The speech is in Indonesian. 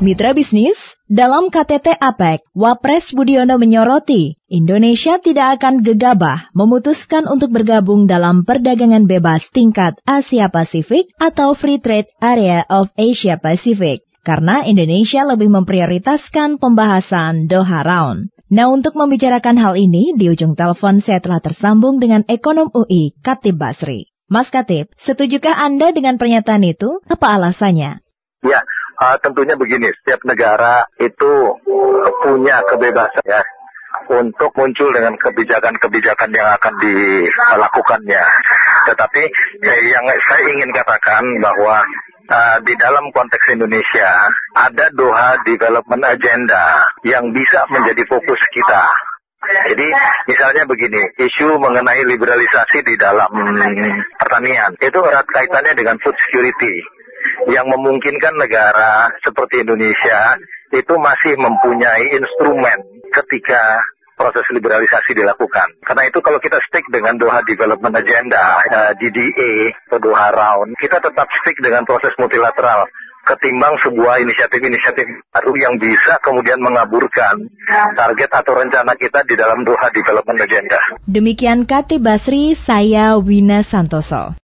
Mitra bisnis, dalam KTT APEC, Wapres Budiono menyoroti, Indonesia tidak akan gegabah memutuskan untuk bergabung dalam perdagangan bebas tingkat Asia Pasifik atau Free Trade Area of Asia Pacific, karena Indonesia lebih memprioritaskan pembahasan Doha Round. Nah untuk membicarakan hal ini, di ujung telepon saya telah tersambung dengan ekonom UI, Katib Basri. Mas Katib, setujukah Anda dengan pernyataan itu? Apa alasannya? Ya, uh, tentunya begini, setiap negara itu punya kebebasan ya untuk muncul dengan kebijakan-kebijakan yang akan dilakukannya. Tetapi ya, yang saya ingin katakan bahwa uh, di dalam konteks Indonesia ada Doha Development Agenda yang bisa menjadi fokus kita. Jadi misalnya begini, isu mengenai liberalisasi di dalam pertanian itu erat kaitannya dengan food security yang memungkinkan negara seperti Indonesia itu masih mempunyai instrumen ketika proses liberalisasi dilakukan. Karena itu kalau kita stick dengan Doha Development Agenda, eh, DDA atau Doha Round, kita tetap stick dengan proses multilateral ketimbang sebuah inisiatif-inisiatif baru yang bisa kemudian mengaburkan target atau rencana kita di dalam Doha Development Agenda. Demikian Kati Basri, saya Wina Santoso.